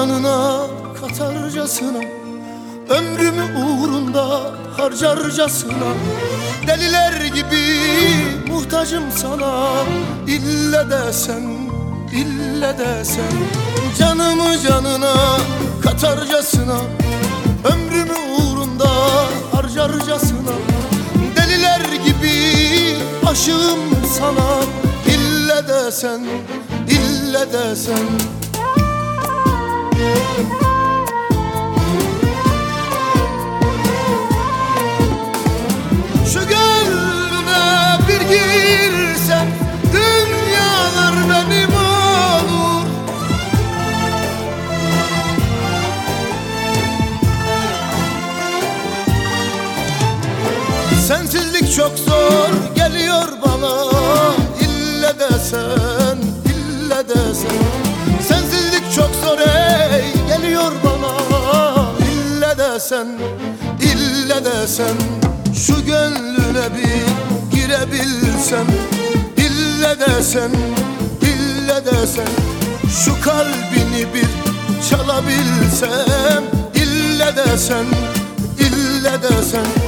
Canına katarcasına Ömrümü uğrunda harcarcasına. Deliler gibi muhtacım sana İlle de sen, ille de sen Canımı canına katarcasına Ömrümü uğrunda harcarcasına. Deliler gibi aşığım sana İlle de sen, ille de sen Şu gönlüme bir girsen Dünyalar benim olur. Sensizlik çok zor geliyor bana. İlle desen, ille desen desen, ille desen Şu gönlüne bir girebilsem İlle desen, ille desen Şu kalbini bir çalabilsem. İlle desen, ille desen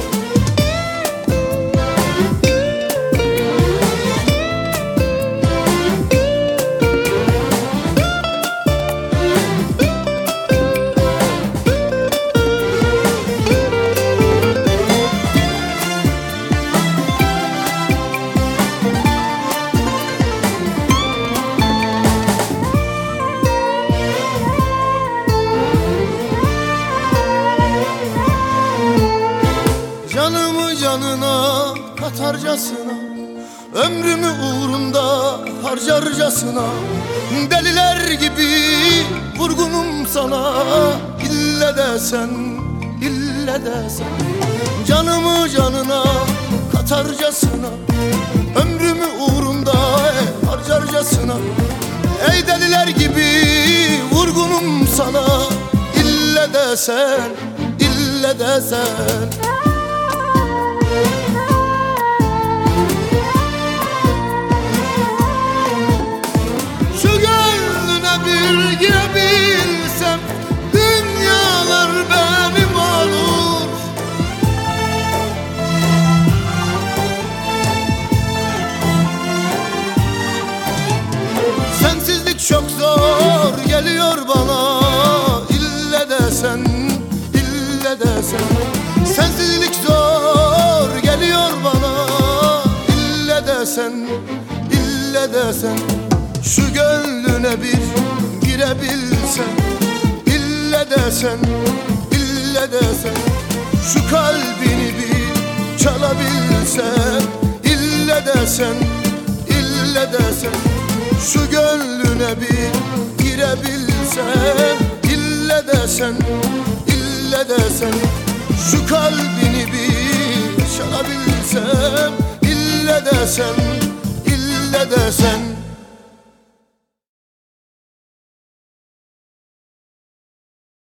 canına katarcasına Ömrümü uğrunda harcarcasına Deliler gibi vurgunum sana İlle desen, ille desen Canımı canına katarcasına Ömrümü uğrunda harcarcasına Ey deliler gibi vurgunum sana İlle desen, ille desen Şu desen, ille desen Şu gönlüne bir girebilsem İlle desen, ille desen Şu kalbini bir çalabilsem İlle desen, ille desen Şu gönlüne bir girebilsem İlle desen, ille desen Şu kalbini bir çalabilsem İlle desen, ille desen